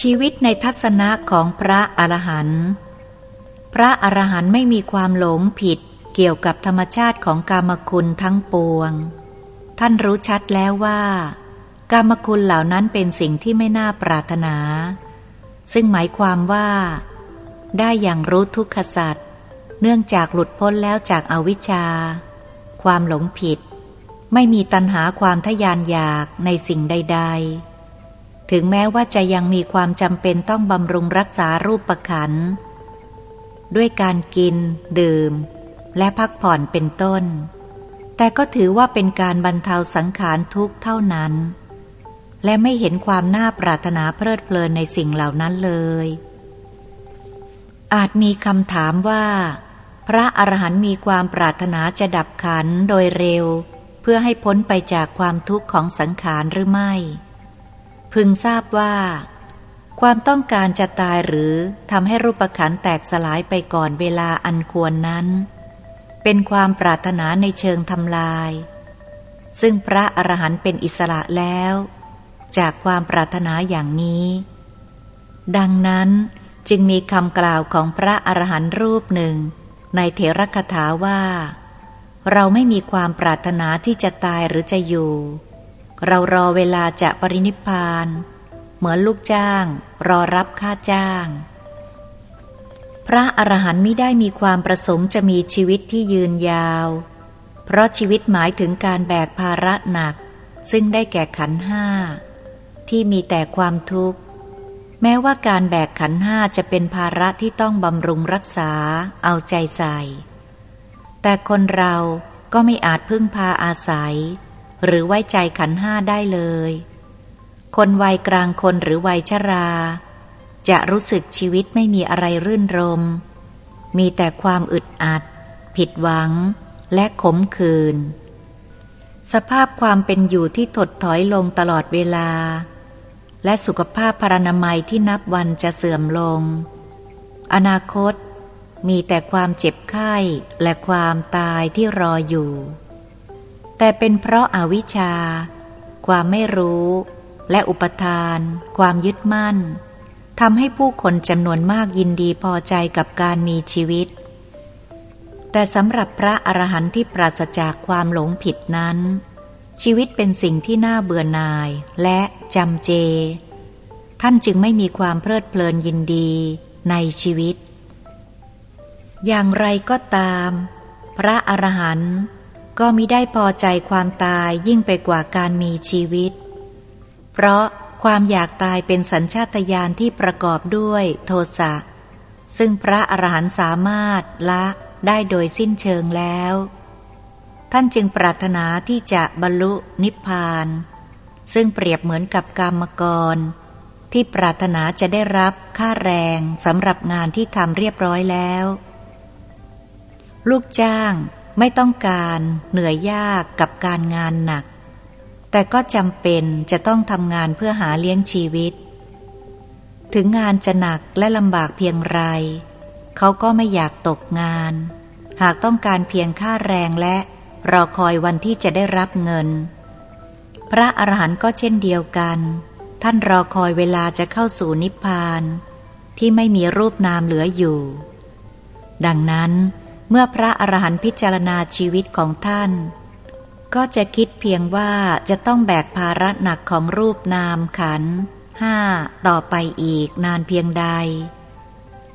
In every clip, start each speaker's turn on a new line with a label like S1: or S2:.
S1: ชีวิตในทัศนะของพระอรหันต์พระอรหันต์ไม่มีความหลงผิดเกี่ยวกับธรรมชาติของกามคุณทั้งปวง ท่านรู้ชัดแล้วว่า กามคุณเหล่านั้นเป็นสิ่งที่ไม่น่าปรารถนา ซึ่งหมายความว่า ได้อย่างรู้ทุกขสัตว์เนื่องจากหลุดพ้นแล้วจากอาวิชชา ความหลงผิด ไม่มีตัณหาความทยานอยากในสิ่งใด ๆ ถึงแม้ว่าจะยังมีความจำเป็นต้องบำรุงรักษารูปประขัน ด้วยการกิน ดื่ม และพักผ่อนเป็นต้น แต่ก็ถือว่าเป็นการบรรเทาสังขารทุกเท่านั้น และไม่เห็นความน่าปรารถนาเพลิดเพลินในสิ่งเหล่านั้นเลย อาจมีคำถามว่า พระอรหันต์มีความปรารถนาจะดับขันโดยเร็ว เพื่อให้พ้นไปจากความทุกข์ของสังขารหรือไม่ พึงทราบว่า ความต้องการจะตายหรือทำให้รูปขันแตกสลายไปก่อนเวลาอันควรนั้น เป็นความปรารถนาในเชิงทำลาย ซึ่งพระอรหันต์เป็นอิสระแล้ว จากความปรารถนาอย่างนี้ ดังนั้นจึงมีคำกล่าวของพระอรหันต์รูปหนึ่ง ในเถรคถาว่า เราไม่มีความปรารถนาที่จะตายหรือจะอยู่ เรารอเวลาจะปรินิพาน เหมือนลูกจ้าง รอรับค่าจ้าง พระอรหันต์ไม่ได้มีความประสงค์จะมีชีวิตที่ยืนยาว เพราะชีวิตหมายถึงการแบกภาระหนัก ซึ่งได้แก่ขันห้า ที่มีแต่ความทุกข์ แม้ว่าการแบกขันห้าจะเป็นภาระที่ต้องบำรุงรักษา เอาใจใส่ แต่คนเราก็ไม่อาจพึ่งพาอาศัย หรือไว้ใจขันห้าได้เลย คนวัยกลางคนหรือวัยชรา จะรู้สึกชีวิตไม่มีอะไรรื่นรม มีแต่ความอึดอัด ผิดหวัง และขมขื่นสภาพความเป็นอยู่ที่ถดถอยลงตลอดเวลา และสุขภาพพรรณนามัยที่นับวันจะเสื่อมลง อนาคตมีแต่ความเจ็บไข้และความตายที่รออยู่ แต่เป็นเพราะอาวิชชา ความไม่รู้ และอุปทาน ความยึดมั่นทำให้ผู้คนจำนวนมากยินดีพอใจกับการมีชีวิต แต่สำหรับพระอรหันต์ที่ปราศจากความหลงผิดนั้น ชีวิตเป็นสิ่งที่น่าเบื่อหน่ายและจำเจ ท่านจึงไม่มีความเพลิดเพลินยินดีในชีวิต อย่างไรก็ตาม พระอรหันต์ ก็มิได้พอใจความตายยิ่งไปกว่าการมีชีวิต เพราะความอยากตายเป็นสัญชาตญาณที่ประกอบด้วยโทสะ ซึ่งพระอรหันต์สามารถละได้โดยสิ้นเชิงแล้ว ท่านจึงปรารถนาที่จะบรรลุนิพพาน ซึ่งเปรียบเหมือนกับกรรมกร ที่ปรารถนาจะได้รับค่าแรงสำหรับงานที่ทำเรียบร้อยแล้ว ลูกจ้าง ไม่ต้องการเหนื่อยยากกับการงานหนัก แต่ก็จำเป็นจะต้องทำงานเพื่อหาเลี้ยงชีวิต ถึงงานจะหนักและลำบากเพียงไร เขาก็ไม่อยากตกงาน หากต้องการเพียงค่าแรงและรอคอยวันที่จะได้รับเงิน พระอรหันต์ก็เช่นเดียวกัน ท่านรอคอยเวลาจะเข้าสู่นิพพาน ที่ไม่มีรูปนามเหลืออยู่ ดังนั้น เมื่อพระอรหันต์พิจารณาชีวิตของท่าน ก็จะคิดเพียงว่าจะต้องแบกภาระหนักของรูปนามขันห้าต่อไปอีกนานเพียงใด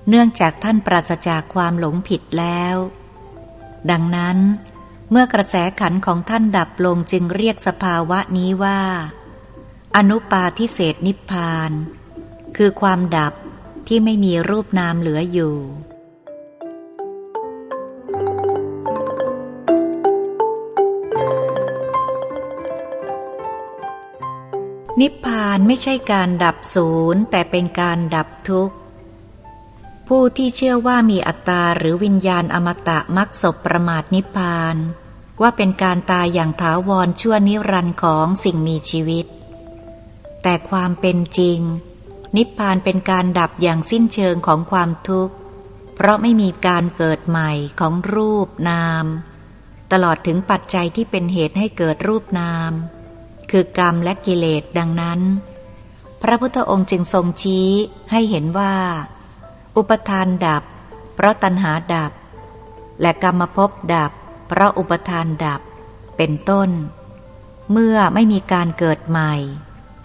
S1: เนื่องจากท่านปราศจากความหลงผิดแล้ว ดังนั้นเมื่อกระแสขันของท่านดับลงจึงเรียกสภาวะนี้ว่า อนุปาทิเศษนิพพาน คือความดับที่ไม่มีรูปนามเหลืออยู่ นิพพานไม่ใช่การดับศูนย์แต่เป็นการดับทุกข์ ผู้ที่เชื่อว่ามีอัตตาหรือวิญญาณอมตะมักศพประมาทนิพพาน ว่าเป็นการตายอย่างถาวรชั่วนิรันดร์ของสิ่งมีชีวิต แต่ความเป็นจริง นิพพานเป็นการดับอย่างสิ้นเชิงของความทุกข์ เพราะไม่มีการเกิดใหม่ของรูปนาม ตลอดถึงปัจจัยที่เป็นเหตุให้เกิดรูปนาม คือกรรมและกิเลสดังนั้น พระพุทธองค์จึงทรงชี้ให้เห็นว่า อุปทานดับ เพราะตัณหาดับ และกรรมภพดับ เพราะอุปทานดับ เป็นต้น เมื่อไม่มีการเกิดใหม่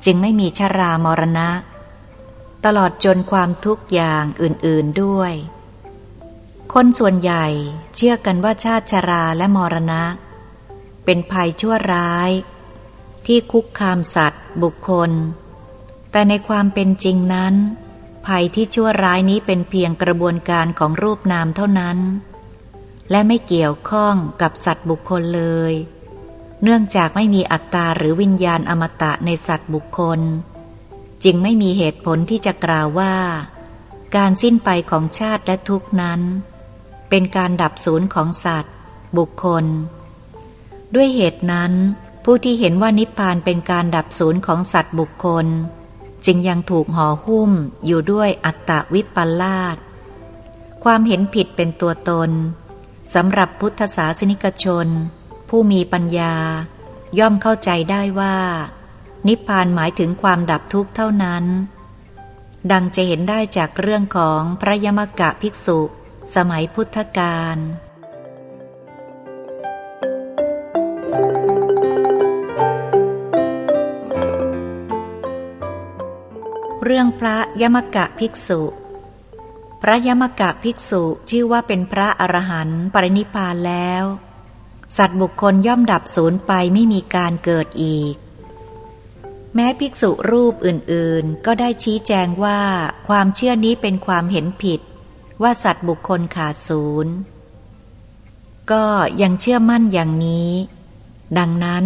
S1: จึงไม่มีชรามรณะ ตลอดจนความทุกข์อย่างอื่น ๆด้วย คนส่วนใหญ่เชื่อกันว่าชาติชราและมรณะ เป็นภัยชั่วร้าย ที่คุกคามสัตว์ บุคคล แต่ในความเป็นจริงนั้น ภัยที่ชั่วร้ายนี้เป็นเพียงกระบวนการของรูปนามเท่านั้น และไม่เกี่ยวข้องกับสัตว์บุคคลเลย เนื่องจากไม่มีอัตตาหรือวิญญาณอมตะในสัตว์บุคคล จึงไม่มีเหตุผลที่จะกล่าวว่า การสิ้นไปของชาติและทุกนั้น เป็นการดับศูนย์ของสัตว์ บุคคล ด้วยเหตุนั้น ผู้ที่เห็นว่านิพพานเป็นการดับศูนย์ของสัตว์บุคคล จึงยังถูกห่อหุ้มอยู่ด้วยอัตตวิปลาสความเห็นผิดเป็นตัวตนสำหรับพุทธศาสนิกชน ผู้มีปัญญา ย่อมเข้าใจได้ว่า นิพพานหมายถึงความดับทุกข์เท่านั้น ดังจะเห็นได้จากเรื่องของพระยมกะภิกษุ สมัยพุทธกาล รื่องพระยมกะภิกษุ พระยมกะภิกษุชื่อว่าเป็นพระอรหันต์ปรินิพานแล้ว สัตว์บุคคลย่อมดับสูญไปไม่มีการเกิดอีก แม้ภิกษุรูปอื่นๆ ก็ได้ชี้แจงว่าความเชื่อนี้เป็นความเห็นผิด ว่าสัตว์บุคคลขาดศูนย์ก็ยังเชื่อมั่นอย่างนี้ ดังนั้น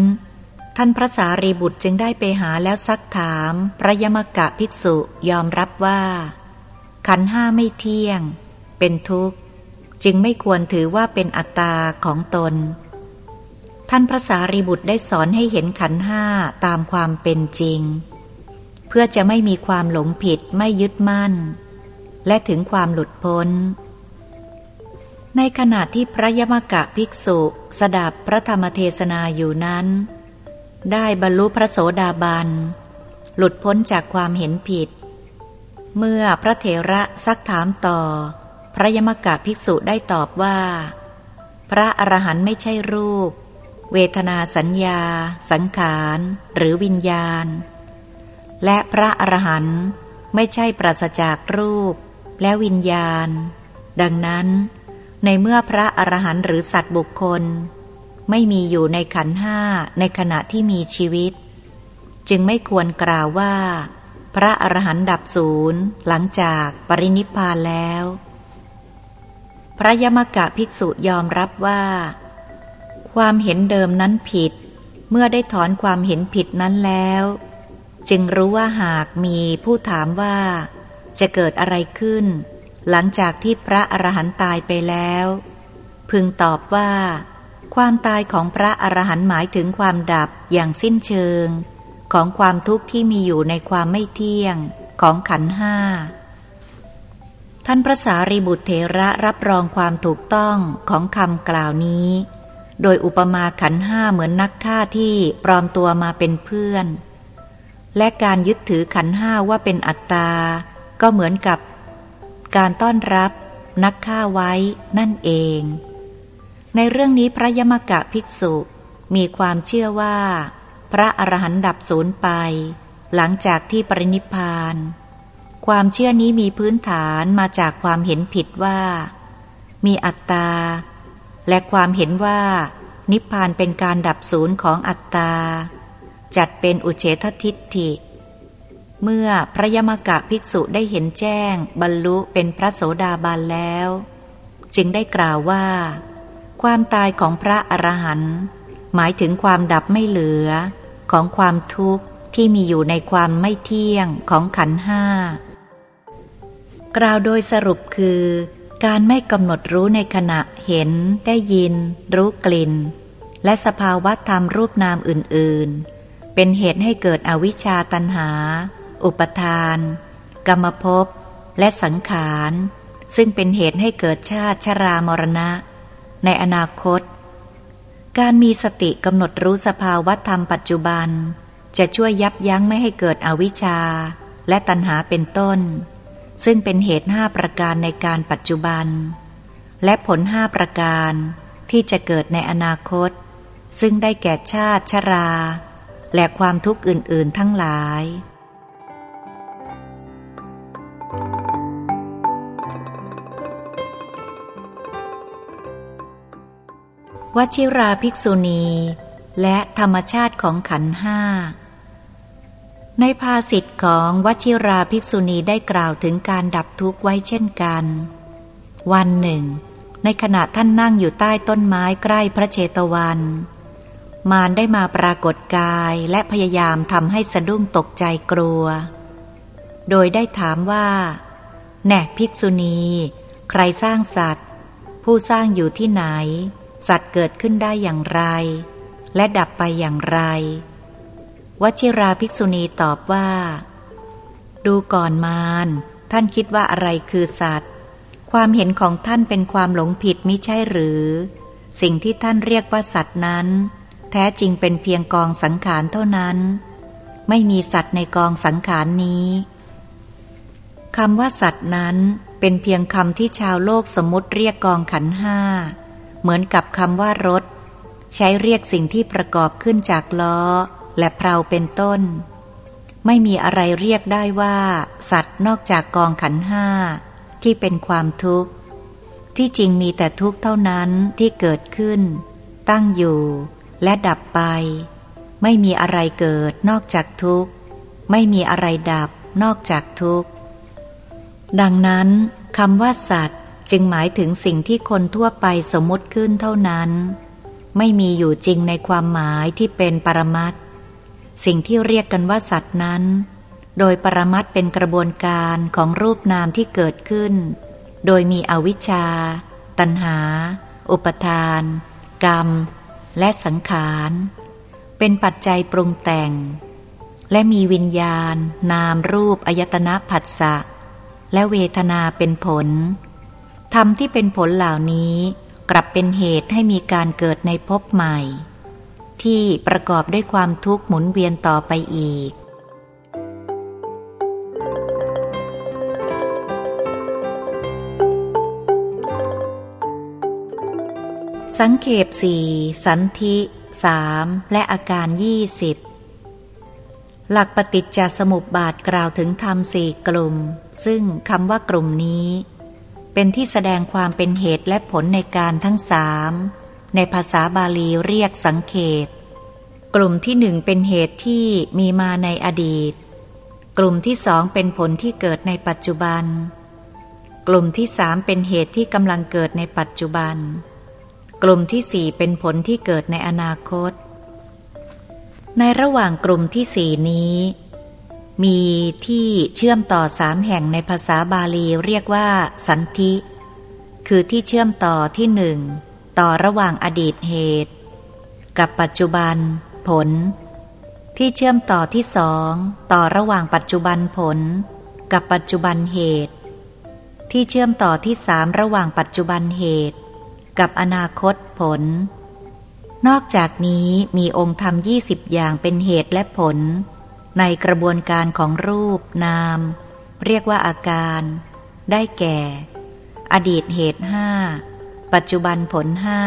S1: ท่านพระสารีบุตรจึงได้ไปหาแล้วซักถามพระยมกะภิกษุยอมรับว่า ขันห้าไม่เที่ยง เป็นทุกข์ จึงไม่ควรถือว่าเป็นอัตตาของตน ท่านพระสารีบุตรได้สอนให้เห็นขันห้าตามความเป็นจริง เพื่อจะไม่มีความหลงผิดไม่ยึดมั่น และถึงความหลุดพ้น ในขณะที่พระยมกะภิกษุสดับพระธรรมเทศนาอยู่นั้น ได้บรรลุพระโสดาบัน หลุดพ้นจากความเห็นผิด เมื่อพระเถระซักถามต่อ พระยมกะภิกษุได้ตอบว่า พระอรหันต์ไม่ใช่รูป เวทนาสัญญา สังขารหรือวิญญาณ และพระอรหันต์ไม่ใช่ปราศจากรูปและวิญญาณ ดังนั้น ในเมื่อพระอรหันต์หรือสัตว์บุคคล ไม่มีอยู่ในขันห้าในขณะที่มีชีวิต จึงไม่ควรกล่าวว่า พระอรหันต์ดับศูนย์หลังจากปรินิพพานแล้ว พระยมกะภิกษุยอมรับว่า ความเห็นเดิมนั้นผิด เมื่อได้ถอนความเห็นผิดนั้นแล้ว จึงรู้ว่าหากมีผู้ถามว่า จะเกิดอะไรขึ้น หลังจากที่พระอรหันต์ตายไปแล้ว พึงตอบว่า ความตายของพระอรหันต์หมายถึงความดับอย่างสิ้นเชิง ของความทุกข์ที่มีอยู่ในความไม่เที่ยงของขันห้า ท่านพระสารีบุตรเถระรับรองความถูกต้องของคำกล่าวนี้ โดยอุปมาขันห้าเหมือนนักฆ่าที่ปลอมตัวมาเป็นเพื่อน และการยึดถือขันห้าว่าเป็นอัตตา ก็เหมือนกับ การต้อนรับนักฆ่าไว้นั่นเอง ในเรื่องนี้พระยมกะภิกษุ มีความเชื่อว่า พระอรหันต์ดับสูญไป หลังจากที่ปรินิพาน ความเชื่อนี้มีพื้นฐานมาจากความเห็นผิดว่า มีอัตตา และความเห็นว่า นิพพานเป็นการดับสูญของอัตตา จัดเป็นอุเฉททิฏฐิ เมื่อพระยมกะภิกษุได้เห็นแจ้ง บรรลุเป็นพระโสดาบันแล้ว จึงได้กล่าวว่า ความตายของพระอรหันต์หมายถึงความดับไม่เหลือ ของความทุกข์ที่มีอยู่ในความไม่เที่ยงของขันห้ากล่าวโดยสรุปคือ การไม่กำหนดรู้ในขณะเห็น ได้ยิน รู้กลิ่น และสภาวะธรรมรูปนามอื่น ๆ เป็นเหตุให้เกิดอวิชชาตันหา อุปทาน กรรมภพและสังขาร ซึ่งเป็นเหตุให้เกิดชาติชรามรณะ ในอนาคต การมีสติกำหนดรู้สภาวะธรรมปัจจุบัน จะช่วยยับยั้งไม่ให้เกิดอวิชชา และตัณหาเป็นต้น ซึ่งเป็นเหตุห้าประการในการปัจจุบัน และผลห้าประการที่จะเกิดในอนาคต ซึ่งได้แก่ชาติชรา และความทุกข์อื่น ๆ ทั้งหลาย วชิราภิกษุณี และธรรมชาติของขันห้า ในภาสิทธิ์ของวชิราภิกษุณีได้กล่าวถึงการดับทุกข์ไว้เช่นกัน วันหนึ่ง ในขณะท่านนั่งอยู่ใต้ต้นไม้ใกล้พระเชตวัน มารได้มาปรากฏกายและพยายามทำให้สะดุ้งตกใจกลัว โดยได้ถามว่า แน่ภิกษุณี ใครสร้างสัตว์ ผู้สร้างอยู่ที่ไหน สัตว์เกิดขึ้นได้อย่างไร และดับไปอย่างไร วชิราภิกษุณีตอบว่า ดูก่อนมารท่านคิดว่าอะไรคือสัตว์ ความเห็นของท่านเป็นความหลงผิดมิใช่หรือ สิ่งที่ท่านเรียกว่าสัตว์นั้น แท้จริงเป็นเพียงกองสังขารเท่านั้น ไม่มีสัตว์ในกองสังขารนี้คำว่าสัตว์นั้นเป็นเพียงคำที่ชาวโลกสมมติเรียกกองขันห้า เหมือนกับคำว่ารถ ใช้เรียกสิ่งที่ประกอบขึ้นจากล้อ และเพลาเป็นต้น ไม่มีอะไรเรียกได้ว่า สัตว์นอกจากกองขันห้า ที่เป็นความทุกข์ ที่จริงมีแต่ทุกข์เท่านั้นที่เกิดขึ้น ตั้งอยู่ และดับไป ไม่มีอะไรเกิดนอกจากทุกข์ ไม่มีอะไรดับนอกจากทุกข์ ดังนั้นคำว่าสัตว์ จึงหมายถึงสิ่งที่คนทั่วไปสมมติขึ้นเท่านั้น ไม่มีอยู่จริงในความหมายที่เป็นปรมัตสิ่งที่เรียกกันว่าสัตว์นั้น โดยปรมัตเป็นกระบวนการของรูปนามที่เกิดขึ้น โดยมีอวิชชา ตัณหา อุปทาน กรรม และสังขาร เป็นปัจจัยปรุงแต่ง และมีวิญญาณ นามรูปอายตนะผัสสะและเวทนาเป็นผล ธรรมที่เป็นผลเหล่านี้กลับเป็นเหตุให้มีการเกิดในภพใหม่ ที่ประกอบด้วยความทุกข์หมุนเวียนต่อไปอีก สังเขปสี่สันธิสามและอาการยี่สิบหลักปฏิจจสมุปบาทกล่าวถึงธรรมสี่กลุ่ม ซึ่งคำว่ากลุ่มนี้ เป็นที่แสดงความเป็นเหตุและผลในการทั้งสามในภาษาบาลีเรียกสังเขป กลุ่มที่หนึ่งเป็นเหตุที่มีมาในอดีต กลุ่มที่สองเป็นผลที่เกิดในปัจจุบัน กลุ่มที่สามเป็นเหตุที่กำลังเกิดในปัจจุบัน กลุ่มที่สี่เป็นผลที่เกิดในอนาคต ในระหว่างกลุ่มที่สี่นี้ มีที่เชื่อมต่อสามแห่งในภาษาบาลีเรียกว่า สันธิ คือที่เชื่อมต่อที่หนึ่งต่อระหว่างอดีตเหตุ กับปัจจุบัน ผล ที่เชื่อมต่อที่สองต่อระหว่างปัจจุบันผล กับปัจจุบันเหตุ ที่เชื่อมต่อที่สามระหว่างปัจจุบันเหตุ กับอนาคตผล นอกจากนี้มีองค์ธรรมยี่สิบอย่างเป็นเหตุและผล ในกระบวนการของรูปนาม เรียกว่าอาการ ได้แก่ อดีตเหตุห้าปัจจุบันผลห้า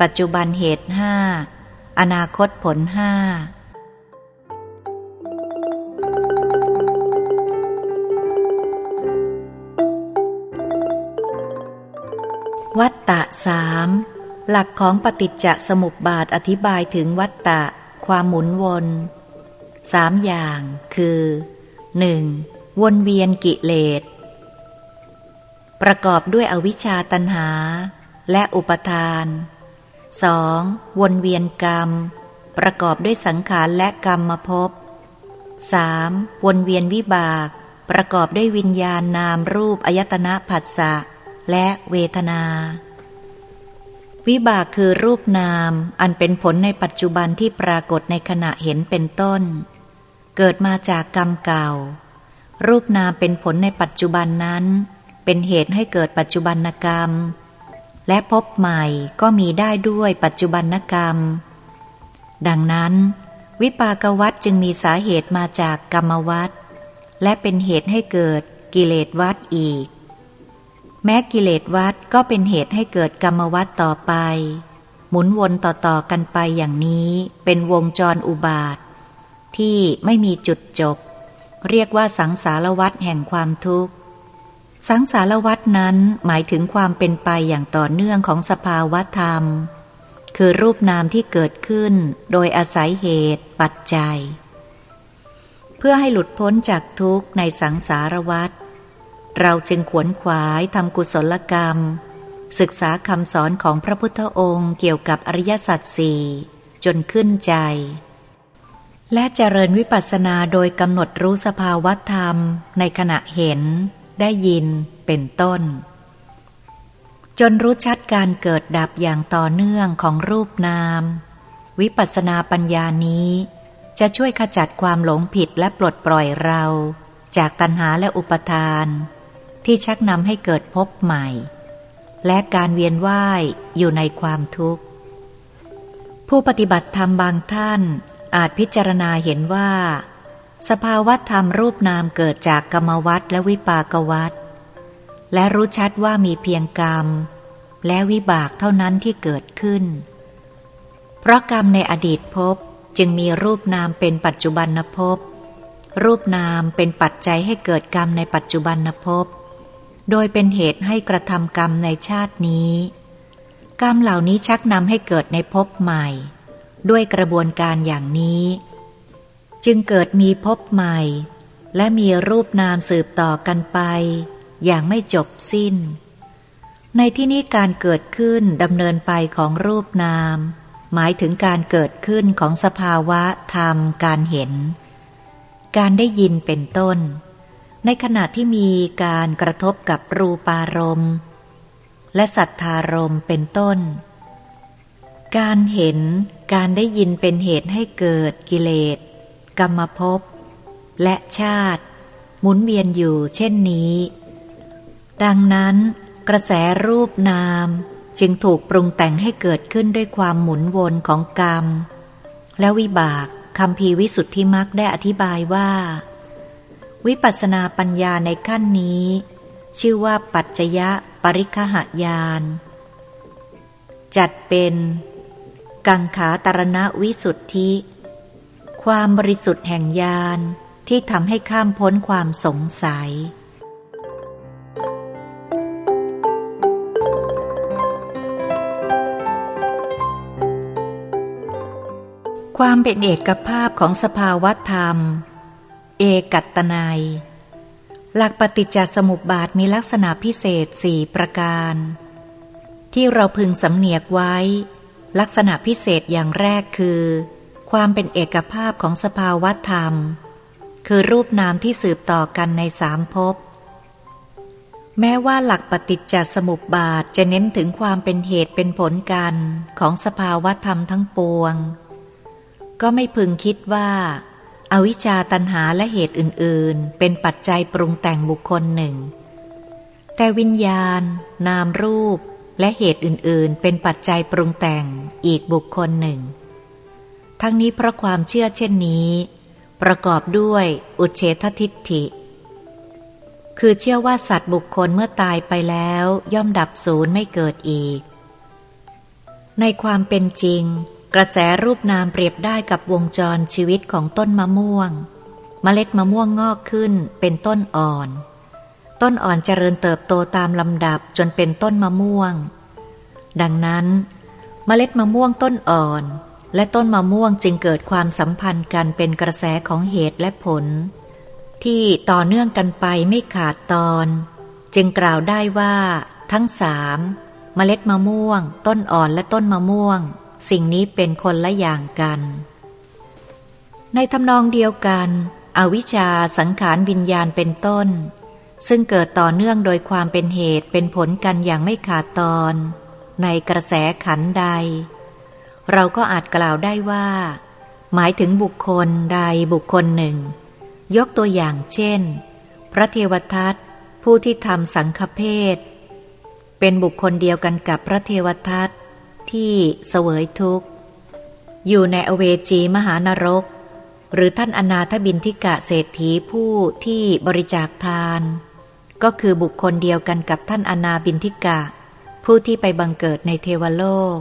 S1: ปัจจุบันเหตุห้าอนาคตผลห้าวัตตะสามหลักของปฏิจจสมุปบาทอธิบายถึงวัตตะ ความหมุนวน สามอย่างคือ 1. วนเวียนกิเลส ประกอบด้วยอวิชชาตันหา และอุปทาน 2. วนเวียนกรรม ประกอบด้วยสังขารและกรรมมาพบ 3. วนเวียนวิบาก ประกอบด้วยวิญญาณนามรูปอายตนะผัสสะและเวทนา วิบากคือรูปนามอันเป็นผลในปัจจุบันที่ปรากฏในขณะเห็นเป็นต้น เกิดมาจากกรรมเก่า รูปนามเป็นผลในปัจจุบันนั้น เป็นเหตุให้เกิดปัจจุบันกรรม และพบใหม่ก็มีได้ด้วยปัจจุบันกรรม ดังนั้น วิปากวัตจึงมีสาเหตุมาจากกรรมวัตและเป็นเหตุให้เกิดกิเลสวัดอีก แม้กิเลสวัดก็เป็นเหตุให้เกิดกรรมวัดต่อไป หมุนวนต่อๆกันไปอย่างนี้เป็นวงจรอุบาท ที่ไม่มีจุดจบ เรียกว่าสังสารวัฏแห่งความทุกข์ สังสารวัฏนั้นหมายถึงความเป็นไปอย่างต่อเนื่องของสภาวธรรม คือรูปนามที่เกิดขึ้นโดยอาศัยเหตุปัจจัย เพื่อให้หลุดพ้นจากทุกข์ในสังสารวัฏเราจึงขวนขวายทำกุศลกรรม ศึกษาคำสอนของพระพุทธองค์เกี่ยวกับอริยสัจสี่จนขึ้นใจ และเจริญวิปัสสนาโดยกำหนดรู้สภาวธรรม ในขณะเห็น ได้ยิน เป็นต้น จนรู้ชัดการเกิดดับอย่างต่อเนื่องของรูปนาม วิปัสสนาปัญญานี้ จะช่วยขจัดความหลงผิดและปลดปล่อยเรา จากตัณหาและอุปทาน ที่ชักนำให้เกิดพบใหม่ และการเวียนว่ายอยู่ในความทุกข์ ผู้ปฏิบัติธรรมบางท่าน อาจพิจารณาเห็นว่า สภาวะธรรมรูปนามเกิดจากกรรมวัฏและวิปากวัฏและรู้ชัดว่ามีเพียงกรรม และวิบากเท่านั้นที่เกิดขึ้น เพราะกรรมในอดีตพบจึงมีรูปนามเป็นปัจจุบันภพ รูปนามเป็นปัจจัยให้เกิดกรรมในปัจจุบันภพ โดยเป็นเหตุให้กระทำกรรมในชาตินี้ กรรมเหล่านี้ชักนำให้เกิดในภพใหม่ ด้วยกระบวนการอย่างนี้ จึงเกิดมีภพใหม่ และมีรูปนามสืบต่อกันไป อย่างไม่จบสิ้น ในที่นี้การเกิดขึ้นดำเนินไปของรูปนาม หมายถึงการเกิดขึ้นของสภาวะธรรมการเห็น การได้ยินเป็นต้น ในขณะที่มีการกระทบกับรูปารมณ์ และสัทธารมณ์เป็นต้น การเห็นการได้ยินเป็นเหตุให้เกิดกิเลส กรรมภพ และชาติ หมุนเวียนอยู่เช่นนี้ ดังนั้น กระแสรูปนามจึงถูกปรุงแต่งให้เกิดขึ้นด้วยความหมุนวนของกรรม และวิบากคำพีวิสุทธิมักได้อธิบายว่า วิปัสนาปัญญาในขั้นนี้ ชื่อว่าปัจจยะปริคหายาน จัดเป็น กังขาตรณวิสุทธิ ความบริสุทธิ์แห่งญาณที่ทำให้ข้ามพ้นความสงสัย ความเป็นเอกภาพของสภาวธรรม เอกัตนายหลักปฏิจจสมุปบาทมีลักษณะพิเศษสี่ประการ ที่เราพึงสำเนียกไว้ ลักษณะพิเศษอย่างแรกคือ ความเป็นเอกภาพของสภาวธรรม คือรูปนามที่สืบต่อกันในสามภพ แม้ว่าหลักปฏิจจสมุปบาทจะเน้นถึงความเป็นเหตุเป็นผลกันของสภาวธรรมทั้งปวง ก็ไม่พึงคิดว่าอาวิชชาตันหาและเหตุอื่น ๆ เป็นปัจจัยปรุงแต่งบุคคลหนึ่ง แต่วิญญาณ นามรูป และเหตุอื่นๆ เป็นปัจจัยปรุงแต่งอีกบุคคลหนึ่ง ทั้งนี้เพราะความเชื่อเช่นนี้ ประกอบด้วยอุเฉททิฏฐิ คือเชื่อว่าสัตว์บุคคลเมื่อตายไปแล้วย่อมดับศูนย์ไม่เกิดอีก ในความเป็นจริง กระแสรูปนามเปรียบได้กับวงจรชีวิตของต้นมะม่วงเมล็ดมะม่วงงอกขึ้นเป็นต้นอ่อน ต้นอ่อนเจริญเติบโตตามลำดับจนเป็นต้นมะม่วง ดังนั้น เมล็ดมะม่วงต้นอ่อน และต้นมะม่วงจึงเกิดความสัมพันธ์กันเป็นกระแสของเหตุและผล ที่ต่อเนื่องกันไปไม่ขาดตอน จึงกล่าวได้ว่า ทั้งสามเมล็ดมะม่วง ต้นอ่อนและต้นมะม่วง สิ่งนี้เป็นคนละอย่างกัน ในทำนองเดียวกัน อวิชชาสังขารวิญญาณเป็นต้น ซึ่งเกิดต่อเนื่องโดยความเป็นเหตุเป็นผลกันอย่างไม่ขาดตอน ในกระแสขันใด เราก็อาจกล่าวได้ว่า หมายถึงบุคคลใดบุคคลหนึ่ง ยกตัวอย่างเช่น พระเทวทัตผู้ที่ทำสังฆเพศเป็นบุคคลเดียวกันกับพระเทวทัตที่เสวยทุกข์ อยู่ในอเวจีมหานรก หรือท่านอนาถบินทิกะเศรษฐีผู้ที่บริจาคทาน ก็คือบุคคลเดียวกันกับท่านอนาบินทิกะ ผู้ที่ไปบังเกิดในเทวโลก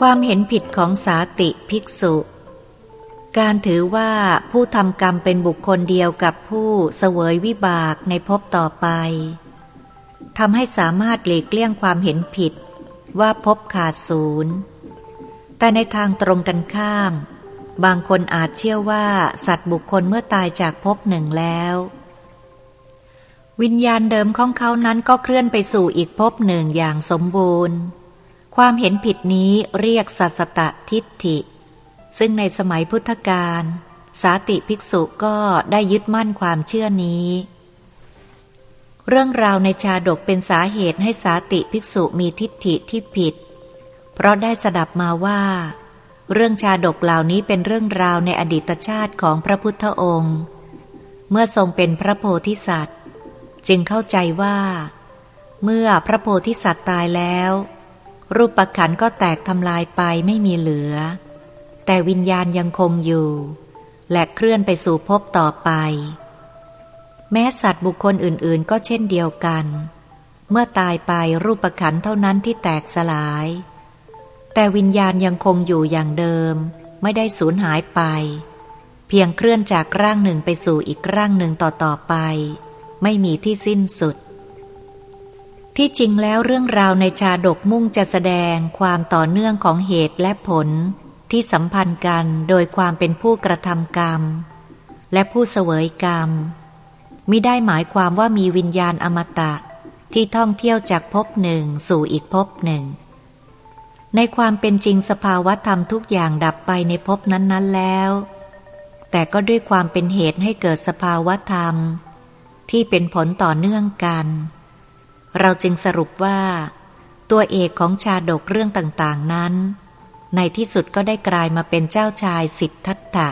S1: ความเห็นผิดของสาติภิกษุ การถือว่าผู้ทำกรรมเป็นบุคคลเดียวกับผู้เสวยวิบากในภพต่อไปทำให้สามารถหลีกเลี่ยงความเห็นผิดว่าพบขาดศูนย์ แต่ในทางตรงกันข้าม บางคนอาจเชื่อว่า สัตว์บุคคลเมื่อตายจากภพหนึ่งแล้ว วิญญาณเดิมของเขานั้นก็เคลื่อนไปสู่อีกภพหนึ่งอย่างสมบูรณ์ ความเห็นผิดนี้เรียกสัสตทิฏฐิ ซึ่งในสมัยพุทธกาลสาติภิกษุก็ได้ยึดมั่นความเชื่อนี้ เรื่องราวในชาดกเป็นสาเหตุให้สาติภิกษุมีทิฏฐิที่ผิด เพราะได้สดับมาว่า เรื่องชาดกเหล่านี้เป็นเรื่องราวในอดีตชาติของพระพุทธองค์ เมื่อทรงเป็นพระโพธิสัตว์ จึงเข้าใจว่า เมื่อพระโพธิสัตว์ตายแล้ว รูปปัขันก็แตกทำลายไปไม่มีเหลือ แต่วิญญาณยังคงอยู่ และเคลื่อนไปสู่ภพต่อไป แม้สัตว์บุคคลอื่น ๆ ก็เช่นเดียวกันเมื่อตายไปรูปขันเท่านั้นที่แตกสลาย แต่วิญญาณยังคงอยู่อย่างเดิม ไม่ได้สูญหายไป เพียงเคลื่อนจากร่างหนึ่งไปสู่อีกร่างหนึ่งต่อๆไป ไม่มีที่สิ้นสุด ที่จริงแล้วเรื่องราวในชาดกมุ่งจะแสดงความต่อเนื่องของเหตุและผลที่สัมพันธ์กันโดยความเป็นผู้กระทำกรรม และผู้เสวยกรรมมิได้หมายความว่ามีวิญญาณอมตะที่ท่องเที่ยวจากภพหนึ่งสู่อีกภพหนึ่ง ในความเป็นจริงสภาวะธรรมทุกอย่างดับไปในภพนั้น ๆ แล้ว แต่ก็ด้วยความเป็นเหตุให้เกิดสภาวะธรรม ที่เป็นผลต่อเนื่องกัน เราจึงสรุปว่า ตัวเอกของชาดกเรื่องต่างๆนั้น ในที่สุดก็ได้กลายมาเป็นเจ้าชายสิทธัตถะ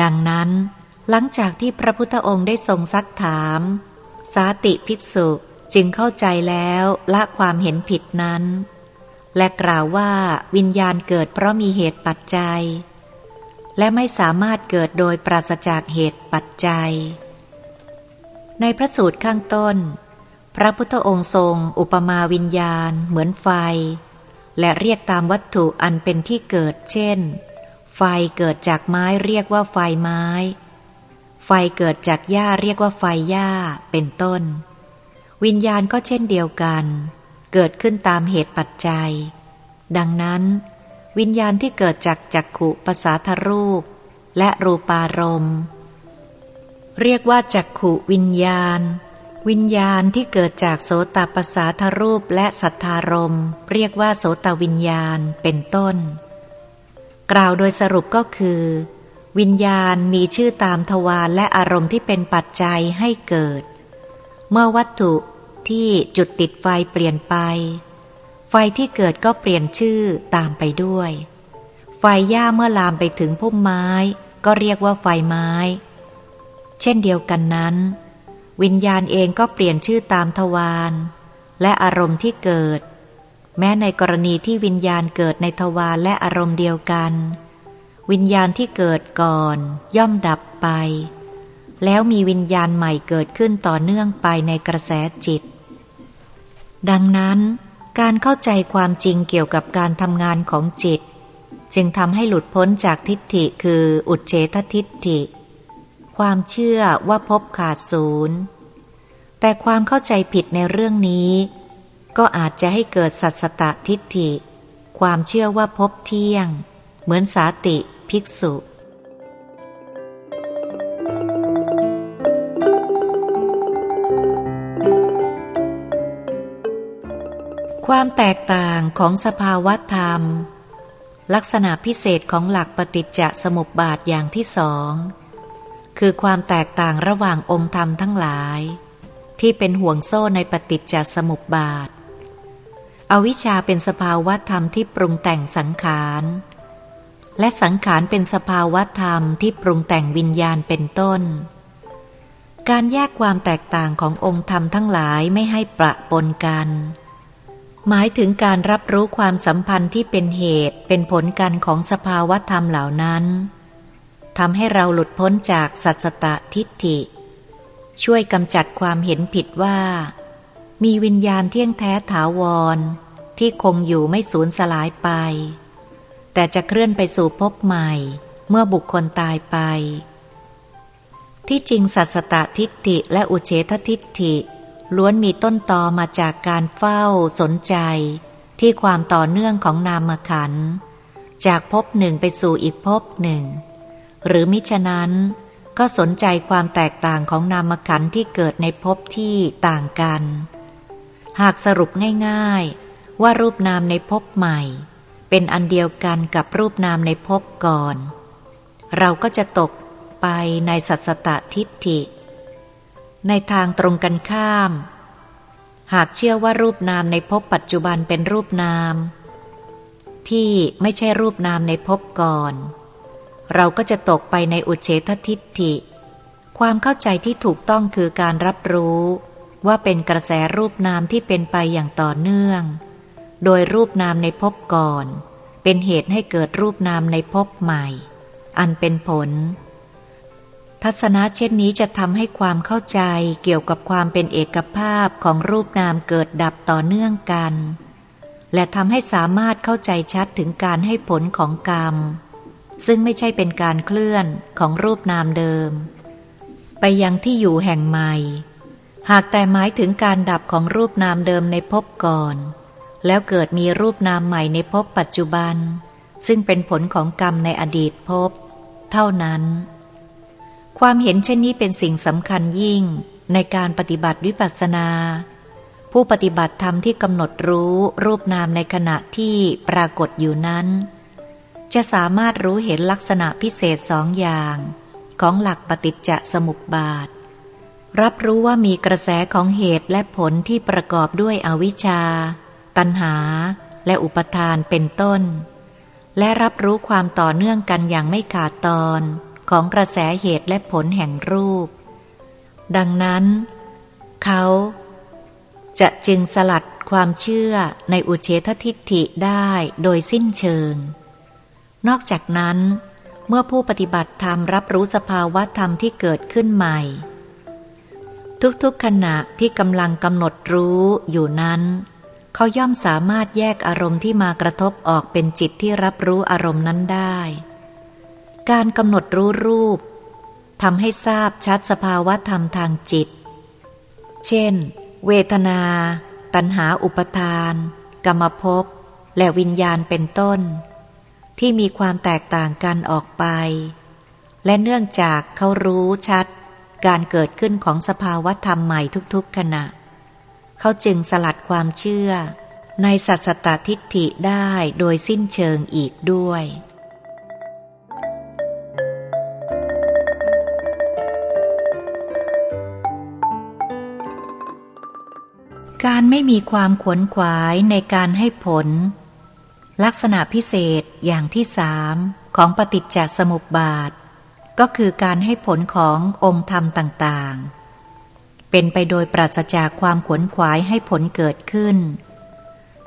S1: ดังนั้น หลังจากที่พระพุทธองค์ได้ทรงซักถาม สาติภิกษุจึงเข้าใจแล้วละความเห็นผิดนั้น และกล่าวว่าวิญญาณเกิดเพราะมีเหตุปัจจัย และไม่สามารถเกิดโดยปราศจากเหตุปัจจัย ในพระสูตรข้างต้น พระพุทธองค์ทรง อุปมาวิญญาณ เหมือนไฟ และเรียกตามวัตถุอันเป็นที่เกิด เช่น ไฟเกิดจากไม้เรียกว่าไฟไม้ ไฟเกิดจากหญ้าเรียกว่าไฟหญ้าเป็นต้น วิญญาณก็เช่นเดียวกันเเกิดขึ้นตามเหตุปัจจัย ดังนั้น วิญญาณที่เกิดจากจักขุภาษาทรูป และรูปารมณ์ เรียกว่าจักขุวิญญาณ วิญญาณที่เกิดจากโสตปาษาทรูปและสัทธารมเรียกว่าโสตวิญญาณเป็นต้น กล่าวโดยสรุปก็คือ วิญญาณมีชื่อตามทวารและอารมณ์ที่เป็นปัจจัยให้เกิด เมื่อวัตถุ ที่จุดติดไฟเปลี่ยนไป ไฟที่เกิดก็เปลี่ยนชื่อตามไปด้วย ไฟหญ้าเมื่อลามไปถึงพุ่มไม้ ก็เรียกว่าไฟไม้ เช่นเดียวกันนั้น วิญญาณเองก็เปลี่ยนชื่อตามทวารและอารมณ์ที่เกิด แม้ในกรณีที่วิญญาณเกิดในทวารและอารมณ์เดียวกัน วิญญาณที่เกิดก่อน ย่อมดับไป แล้วมีวิญญาณใหม่เกิดขึ้นต่อเนื่องไปในกระแสจิต ดังนั้น การเข้าใจความจริงเกี่ยวกับการทำงานของจิต จึงทำให้หลุดพ้นจากทิฏฐิคืออุจเฉททิฏฐิ ความเชื่อว่าพบขาดศูนย์ แต่ความเข้าใจผิดในเรื่องนี้ ก็อาจจะให้เกิดสัตสตทิฏฐิ ความเชื่อว่าพบเที่ยง เหมือนสาติ ภิกษุ ความแตกต่างของสภาวธรรม ลักษณะพิเศษของหลักปฏิจจสมุปบาทอย่างที่สอง คือความแตกต่างระหว่างองค์ธรรมทั้งหลาย ที่เป็นห่วงโซ่ในปฏิจจสมุปบาท อวิชชาเป็นสภาวธรรมที่ปรุงแต่งสังขาร และสังขารเป็นสภาวะธรรมที่ปรุงแต่งวิญญาณเป็นต้น การแยกความแตกต่างขององค์ธรรมทั้งหลายไม่ให้ประปนกัน หมายถึงการรับรู้ความสัมพันธ์ที่เป็นเหตุเป็นผลกันของสภาวธรรมเหล่านั้นทำให้เราหลุดพ้นจากสัจตทิฏฐิ ช่วยกำจัดความเห็นผิดว่า มีวิญญาณเที่ยงแท้ถาวร ที่คงอยู่ไม่สูญสลายไป แต่จะเคลื่อนไปสู่ภพใหม่ เมื่อบุคคลตายไป ที่จริงสัสตทิฏฐิและอุเฉททิฏฐิ ล้วนมีต้นตอมาจากการเฝ้าสนใจ ที่ความต่อเนื่องของนามขัน จากภพหนึ่งไปสู่อีกภพหนึ่ง หรือมิฉะนั้น ก็สนใจความแตกต่างของนามขันที่เกิดในภพที่ต่างกัน หากสรุปง่ายๆ ว่ารูปนามในภพใหม่ เป็นอันเดียวกันกับรูปนามในภพก่อน เราก็จะตกไปในสัตสตทิฏฐิ ในทางตรงกันข้าม หากเชื่อว่ารูปนามในภพปัจจุบันเป็นรูปนาม ที่ไม่ใช่รูปนามในภพก่อน เราก็จะตกไปในอุเฉททิฏฐิ ความเข้าใจที่ถูกต้องคือการรับรู้ว่าเป็นกระแสรูปนามที่เป็นไปอย่างต่อเนื่อง โดยรูปนามในภพก่อน เป็นเหตุให้เกิดรูปนามในภพใหม่ อันเป็นผล ทัศนะเช่นนี้จะทำให้ความเข้าใจเกี่ยวกับความเป็นเอกภาพของรูปนามเกิดดับต่อเนื่องกัน และทำให้สามารถเข้าใจชัดถึงการให้ผลของกรรม ซึ่งไม่ใช่เป็นการเคลื่อนของรูปนามเดิม ไปยังที่อยู่แห่งใหม่ หากแต่หมายถึงการดับของรูปนามเดิมในภพก่อน แล้วเกิดมีรูปนามใหม่ในภพปัจจุบัน ซึ่งเป็นผลของกรรมในอดีตภพเท่านั้น ความเห็นเช่นนี้เป็นสิ่งสำคัญยิ่งในการปฏิบัติวิปัสสนา ผู้ปฏิบัติธรรมที่กำหนดรู้รูปนามในขณะที่ปรากฏอยู่นั้น จะสามารถรู้เห็นลักษณะพิเศษสองอย่าง ของหลักปฏิจจสมุปบาท รับรู้ว่ามีกระแสของเหตุและผลที่ประกอบด้วยอวิชชา ตัณหา และอุปทานเป็นต้น และรับรู้ความต่อเนื่องกันอย่างไม่ขาดตอน ของกระแสเหตุและผลแห่งรูป ดังนั้น เขา จะจึงสลัดความเชื่อในอุเฉททิฏฐิได้โดยสิ้นเชิง นอกจากนั้น เมื่อผู้ปฏิบัติธรรมรับรู้สภาวะธรรมที่เกิดขึ้นใหม่ ทุกๆขณะที่กำลังกำหนดรู้อยู่นั้นเขาย่อมสามารถแยกอารมณ์ที่มากระทบออกเป็นจิตที่รับรู้อารมณ์นั้นได้ การกำหนดรู้รูปทำให้ทราบชัดสภาวะธรรมทางจิต เช่น เวทนา ตัณหาอุปทาน กรรมภพ และวิญญาณเป็นต้น ที่มีความแตกต่างกันออกไป และเนื่องจากเขารู้ชัด การเกิดขึ้นของสภาวธรรมใหม่ทุกๆขณะ เขาจึงสลัดความเชื่อ ในสัสตตทิฏฐิได้โดยสิ้นเชิงอีกด้วย การไม่มีความขวนขวายในการให้ผล ลักษณะพิเศษอย่างที่สามของปฏิจจสมุปบาท ก็คือการให้ผลขององค์ธรรมต่างๆ เป็นไปโดยปราศจากความขวนขวายให้ผลเกิดขึ้น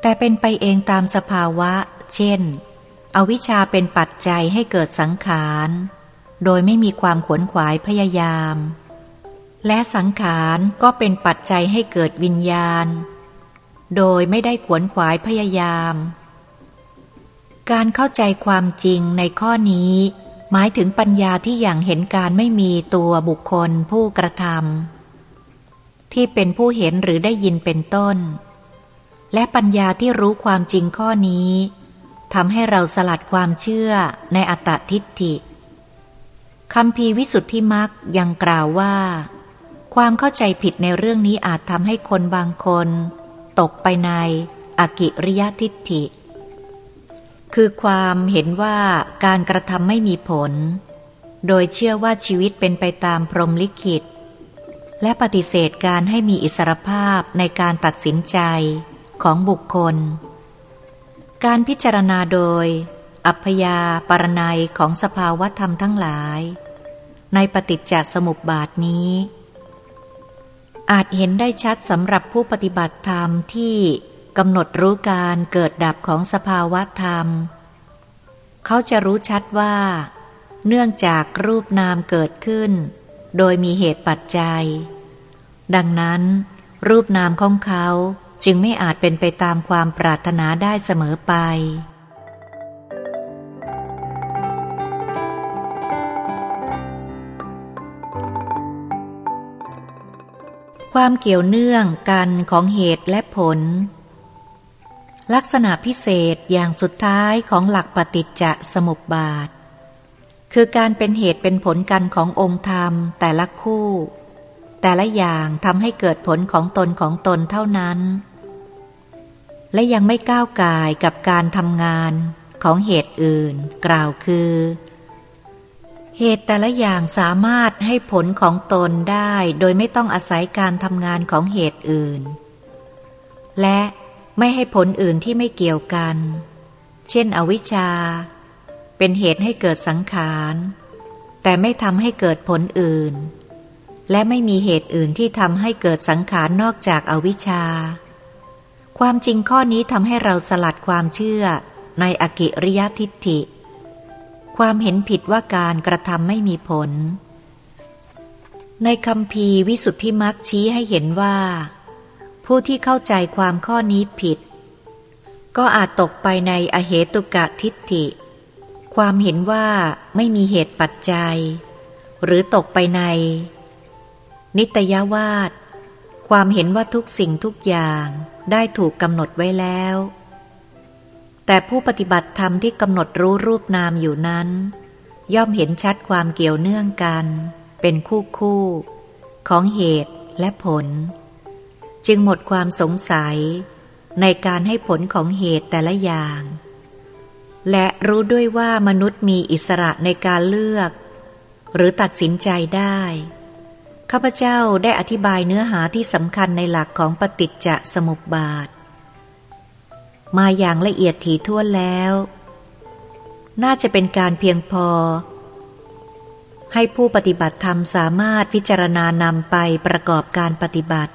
S1: แต่เป็นไปเองตามสภาวะ เช่น อวิชชาเป็นปัจจัยให้เกิดสังขาร โดยไม่มีความขวนขวายพยายาม และสังขารก็เป็นปัจจัยให้เกิดวิญญาณ โดยไม่ได้ขวนขวายพยายาม การเข้าใจความจริงในข้อนี้ หมายถึงปัญญาที่อย่างเห็นการไม่มีตัวบุคคลผู้กระทำที่เป็นผู้เห็นหรือได้ยินเป็นต้น และปัญญาที่รู้ความจริงข้อนี้ทำให้เราสลัดความเชื่อในอัตตทิฏฐิคำพีวิสุทธิมักยังกล่าวว่า ความเข้าใจผิดในเรื่องนี้อาจทำให้คนบางคน ตกไปในอกิริยทิฏฐิ คือความเห็นว่าการกระทำไม่มีผล โดยเชื่อว่าชีวิตเป็นไปตามพรหมลิขิต และปฏิเสธการให้มีอิสรภาพในการตัดสินใจของบุคคล การพิจารณาโดย อัพยาปรนัยของสภาวธรรมทั้งหลาย ในปฏิจจสมุปบาทนี้ อาจเห็นได้ชัดสำหรับผู้ปฏิบัติธรรมที่กำหนดรู้การเกิดดับของสภาวะธรรม เขาจะรู้ชัดว่า เนื่องจากรูปนามเกิดขึ้น โดยมีเหตุปัจจัย ดังนั้น รูปนามของเขาจึงไม่อาจเป็นไปตามความปรารถนาได้เสมอไป ความเกี่ยวเนื่องกันของเหตุและผล ลักษณะพิเศษอย่างสุดท้ายของหลักปฏิจจสมุปบาท คือการเป็นเหตุเป็นผลกันขององค์ธรรมแต่ละคู่ แต่ละอย่างทำให้เกิดผลของตนของตนเท่านั้น และยังไม่ก้าวกายกับการทำงานของเหตุอื่น กล่าวคือ เหตุแต่ละอย่างสามารถให้ผลของตนได้โดยไม่ต้องอาศัยการทำงานของเหตุอื่น และไม่ให้ผลอื่นที่ไม่เกี่ยวกัน เช่น อวิชชา เป็นเหตุให้เกิดสังขาร แต่ไม่ทำให้เกิดผลอื่น และไม่มีเหตุอื่นที่ทำให้เกิดสังขารนอกจากอวิชชา ความจริงข้อนี้ทำให้เราสลัดความเชื่อในอกิริยทิฏฐิ ความเห็นผิดว่าการกระทำไม่มีผล ในคำพีวิสุทธิมักชี้ให้เห็นว่า ผู้ที่เข้าใจความข้อนี้ผิด ก็อาจตกไปในอเหตุกะทิฏฐิ ความเห็นว่าไม่มีเหตุปัจจัย หรือตกไปใน นิตยวาดความเห็นว่าทุกสิ่งทุกอย่างได้ถูกกำหนดไว้แล้ว แต่ผู้ปฏิบัติธรรมที่กำหนดรู้รูปนามอยู่นั้น ย่อมเห็นชัดความเกี่ยวเนื่องกัน เป็นคู่คู่ ของเหตุและผล จึงหมดความสงสัยในการให้ผลของเหตุแต่ละอย่าง และรู้ด้วยว่ามนุษย์มีอิสระในการเลือก หรือตัดสินใจได้ ข้าพเจ้าได้อธิบายเนื้อหาที่สำคัญในหลักของปฏิจจสมุปบาท มาอย่างละเอียดถี่ถ้วนแล้ว น่าจะเป็นการเพียงพอ ให้ผู้ปฏิบัติธรรมสามารถพิจารณานำไปประกอบการปฏิบัติ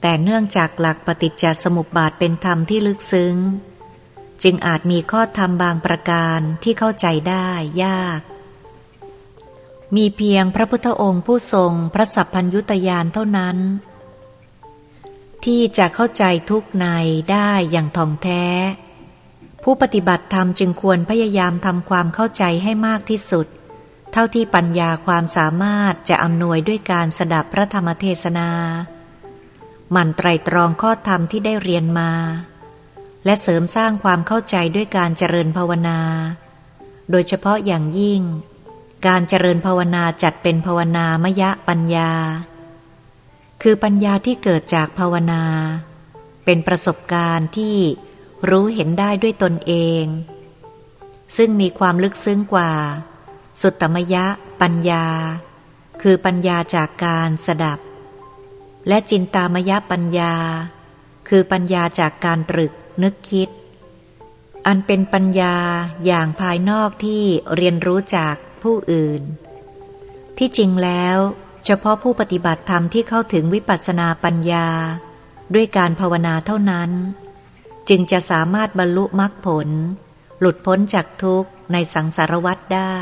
S1: แต่เนื่องจากหลักปฏิจจสมุปบาทเป็นธรรมที่ลึกซึ้ง จึงอาจมีข้อธรรมบางประการที่เข้าใจได้ยาก มีเพียงพระพุทธองค์ผู้ทรงพระสัพพัญยุตยานเท่านั้น ที่จะเข้าใจทุกในได้อย่างท่องแท้ ผู้ปฏิบัติธรรมจึงควรพยายามทำความเข้าใจให้มากที่สุด เท่าที่ปัญญาความสามารถจะอำนวยด้วยการสดับพระธรรมเทศนา มันไตรตรองข้อธรรมที่ได้เรียนมา และเสริมสร้างความเข้าใจด้วยการเจริญภาวนา โดยเฉพาะอย่างยิ่ง การเจริญภาวนาจัดเป็นภาวนามยะปัญญา คือปัญญาที่เกิดจากภาวนา เป็นประสบการณ์ที่รู้เห็นได้ด้วยตนเอง ซึ่งมีความลึกซึ้งกว่า สุตตมยะ ปัญญา คือปัญญาจากการสดับ และจินตามยะปัญญา คือปัญญาจากการตรึกนึกคิด อันเป็นปัญญาอย่างภายนอกที่เรียนรู้จากผู้อื่น ที่จริงแล้ว เฉพาะผู้ปฏิบัติธรรมที่เข้าถึงวิปัสสนาปัญญา ด้วยการภาวนาเท่านั้น จึงจะสามารถบรรลุมรรคผล หลุดพ้นจากทุกข์ในสังสารวัฏได้